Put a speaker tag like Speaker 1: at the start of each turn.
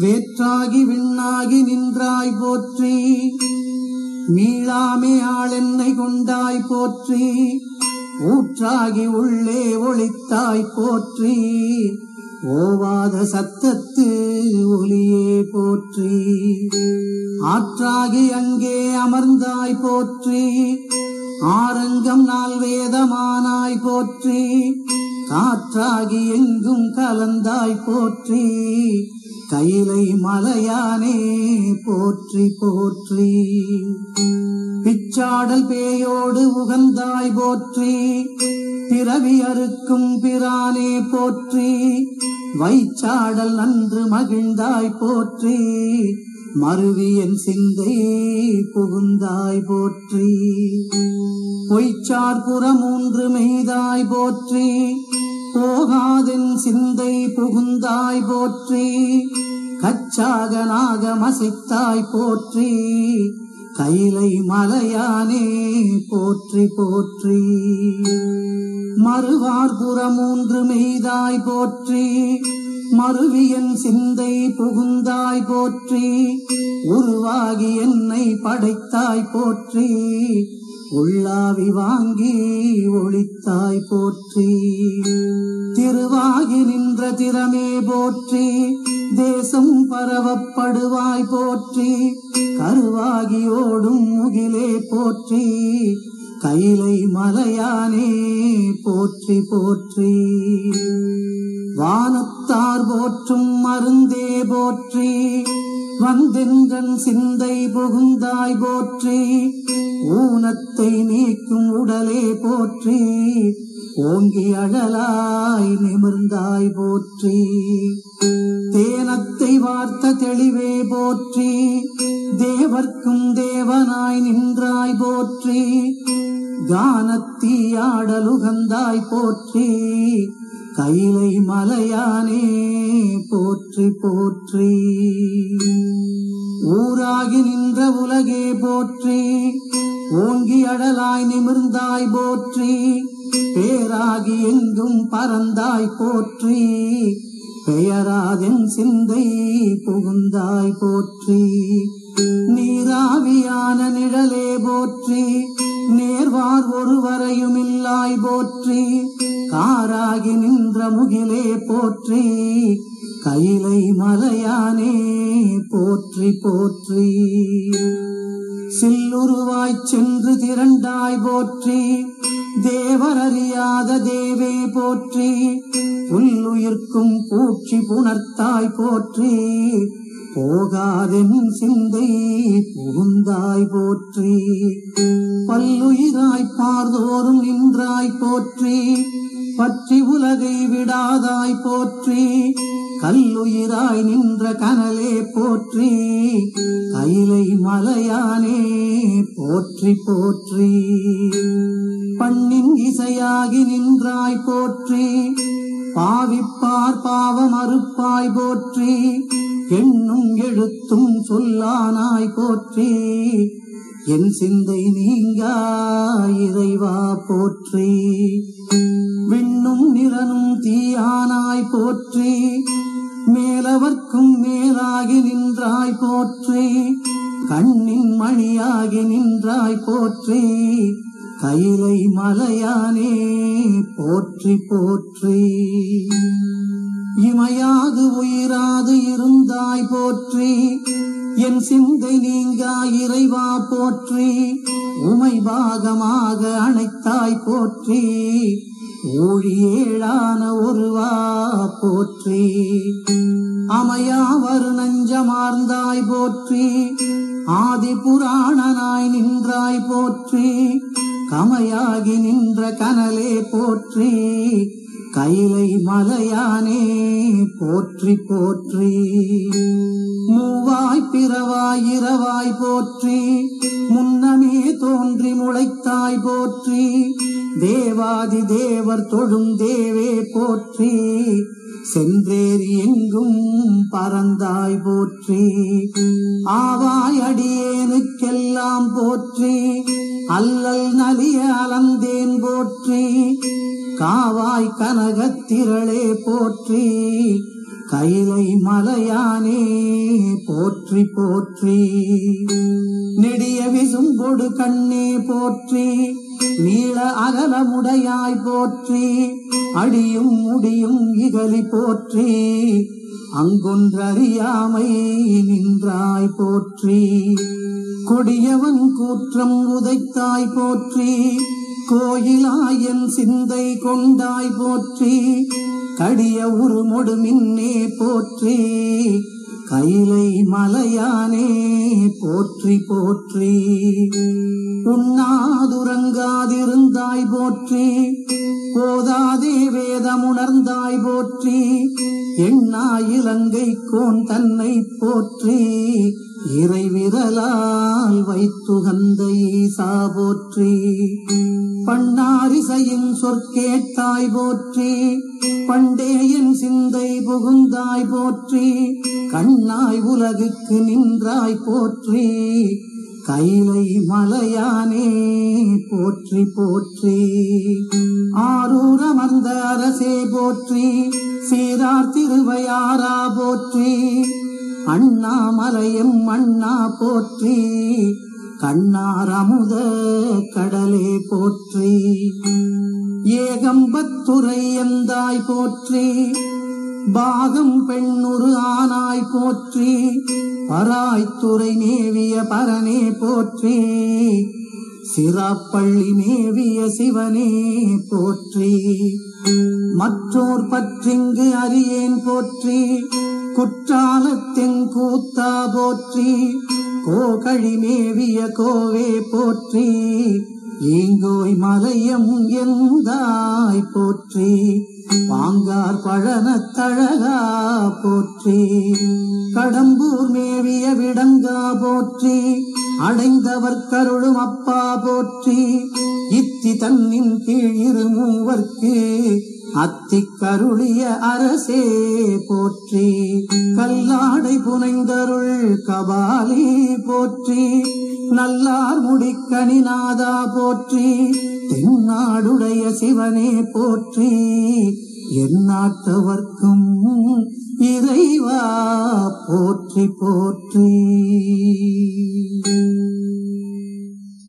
Speaker 1: வேற்றாகி விண்ணாகி நின்றாய் போற்றி. மீளாமே ஆளென்னை கொண்டாய் போற்றி. ஊற்றாகி உள்ளே ஒளித்தாய் போற்றி. ஓவாத சத்தத்து ஒளியே போற்றி. ஆற்றாகி அங்கே அமர்ந்தாய் போற்றி. ஆரங்கம் நாள் வேதமானாய் போற்றி. காற்றாகி எங்கும் கலந்தாய் போற்றி. கைலை மலையானே போற்றி போற்றி. பிச்சாடல் பேயோடு உகந்தாய் போற்றி. பிறவி அறுக்கும் பிரானே போற்றி. வைச்சாடல் நன்று மகிழ்ந்தாய் போற்றி. மருவியன் சிந்தை புகுந்தாய் போற்றி. பொய்ச்சார் புறமூன்று மெய்தாய் போற்றி. போகாதென் சிந்தை புகுந்தாய் போற்றி. கச்சாக நாகமசித்தாய் போற்றி. கைலை மலையானே போற்றி போற்றி. மறுவார்புறமூன்று மெய்தாய் போற்றி. மறுவியன் சிந்தை புகுந்தாய் போற்றி. உருவாகி என்னை படைத்தாய் போற்றி. உள்ளாவி வாங்கி ஒளித்தாய் போற்றி. திருவாகி நின்ற திறமே போற்றி. தேசம் பரவப்படுவாய் போற்றி. கருவாகி ஓடும் முகிலே போற்றி. கைலை மலையானே போற்றி போற்றி. வானத்தார் போற்றும் மருந்தே போற்றி. வந்தென்றன் சிந்தை புகுந்தாய் போற்றி ஊனத்தை நீக்கும் உடலே போற்றி ஓங்கி அழலாய் நிமிர்ந்தாய் போற்றி. தேனத்தை வார்த்த தெளிவே போற்றி தேவர்க்கும் தேவனாய் நின்றாய் போற்றி கானத்தீயாடலுகந்தாய் போற்றி. கைலை மலையானே போற்றி போற்றி. ஊராகி நின்ற உலகே போற்றி ஓங்கி அடலாய் நிமிர்ந்தாய் போற்றி. பேராகி எங்கும் பறந்தாய் போற்றி பெயராதன் சிந்தை புகுந்தாய் போற்றி. நீராவியான நிழலே போற்றி நேர்வார் ஒருவரையும் இல்லாய் போற்றி. காராகி நின்ற முகிலே போற்றி கைலை மலையானே போற்றி போற்றி. சில்லுருவாய்ச் சென்று திரண்டாய் போற்றி தேவர் அறியாத தேவே போற்றி. புல்லுயிர்க்கும் பூச்சி புணர்த்தாய் போற்றி போகாதென் சிந்தை புகுந்தாய் போற்றி. பல்லுயிராய் பார்தோறும் நின்றாய் போற்றி பற்றி உலகை விடாதாய் போற்றி கல்லுயிராய் நின்ற கனலே போற்றி கைலை மலையானே போற்றி போற்றி. பண்ணின் இசையாகி நின்றாய் போற்றி பாவிப்பார் பாவம் அறுப்பாய் போற்றி எண்ணும் எழுத்தும் சொல்லானாய் போற்றி என் சிந்தை நீங்கா இறைவா போற்றி. விண்ணும் நிறனும் தீயானாய் போற்றி. மேலவர்க்கும் மேலாகி நின்றாய் போற்றி. கண்ணின் மணியாகி நின்றாய் போற்றி. கைலை மலையானே போற்றி போற்றி. இமையாது உயிராது இருந்தாய் போற்றி. என் சிந்தை நீங்கா இறைவா போற்றி. உமை பாகமாக அணைத்தாய் போற்றி. ஊழியேழான ஒருவா போற்றி. அமையாவர் நஞ்சமார்ந்தாய் போற்றி. ஆதி புராணனாய் நின்றாய் போற்றி. கமையாகி நின்ற கனலே போற்றி. கைலை மலையானே போற்றி போற்றி. மூவாய் பிறவாய் இரவாய் போற்றி. முன்னமே தோன்றி முளைத்தாய் போற்றி. தேவாதி தேவர் தொழும் தேவே போற்றி. சென்றேறி எங்கும் பறந்தாய் போற்றி. ஆவாய் அடியேனுக்கெல்லாம் போற்றி. அல்லல் நலிய அலந்தேன் போற்றி. காவாய் கனகத்திரளே போற்றி கைலை மலையானே போற்றி போற்றி. நெடிய விசும்பொடு கண்ணே போற்றி நீள அகலமுடையாய் போற்றி அடியும் முடியும் இகலி போற்றி அங்கொன்றறியாமை நின்றாய் போற்றி. கொடியவன் கூற்றம் உதைத்தாய் போற்றி கோயிலாயன் சிந்தை கொண்டாய் போற்றி கடிய உருமொடு மின்னே போற்றி கைலை மலையானே போற்றி போற்றி. உண்ணாதுறங்காதிருந்தாய் போற்றி போதாதே வேதமுணர்ந்தாய் போற்றி எண்ணா இலங்கை கோன் தன்னை போற்றி இறைவிரலால் வைத்துகந்த ஈசா போற்றி பண்ணாரிசையின் சொற்கேட்டாய் போற்றி பண்டேயன் சிந்தை புகுந்தாய் போற்றி கண்ணாய் உலகுக்கு நின்றாய் போற்றி கைலை மலையானே போற்றி போற்றி. ஆரூரமர்ந்த அரசே போற்றி சீரார் திருவையாரா போற்றி அண்ணாமலையும் அண்ணா போற்றி கண்ணாரமுத கடலே போற்றி. ஏகம்பத்துறை எந்தாய் போற்றி பாகம் பெண்ணுரு ஆனாய் போற்றி. பராய்த்துறை நேவிய பரனே போற்றி சிராப்பள்ளி நேவிய சிவனே போற்றி. மற்றோர் பற்றிங்கு அறியேன் போற்றி குற்றாலத்தின் கூத்தா போற்றி கோகழி மேவிய கோவே போற்றி ஈங்கோய் மலையம் எந்தாய் போற்றி பாங்கார் பழனத்தழகா போற்றி கடம்பூர் மேவிய விடங்கா போற்றி அடைந்தவர் கருளும் அப்பா போற்றி இத்தி தன்னின் கீழ் இரு மூவர்க்கு அத்திக்கருளிய அரசே போற்றி. கல்லாடை புனைந்தருள் கபாலி போற்றி. நல்லார் முடிக்கணிநாதா போற்றி. தென்னாடுடைய சிவனே போற்றி. எந்நாட்டவர்க்கும் இறைவா போற்றி போற்றி.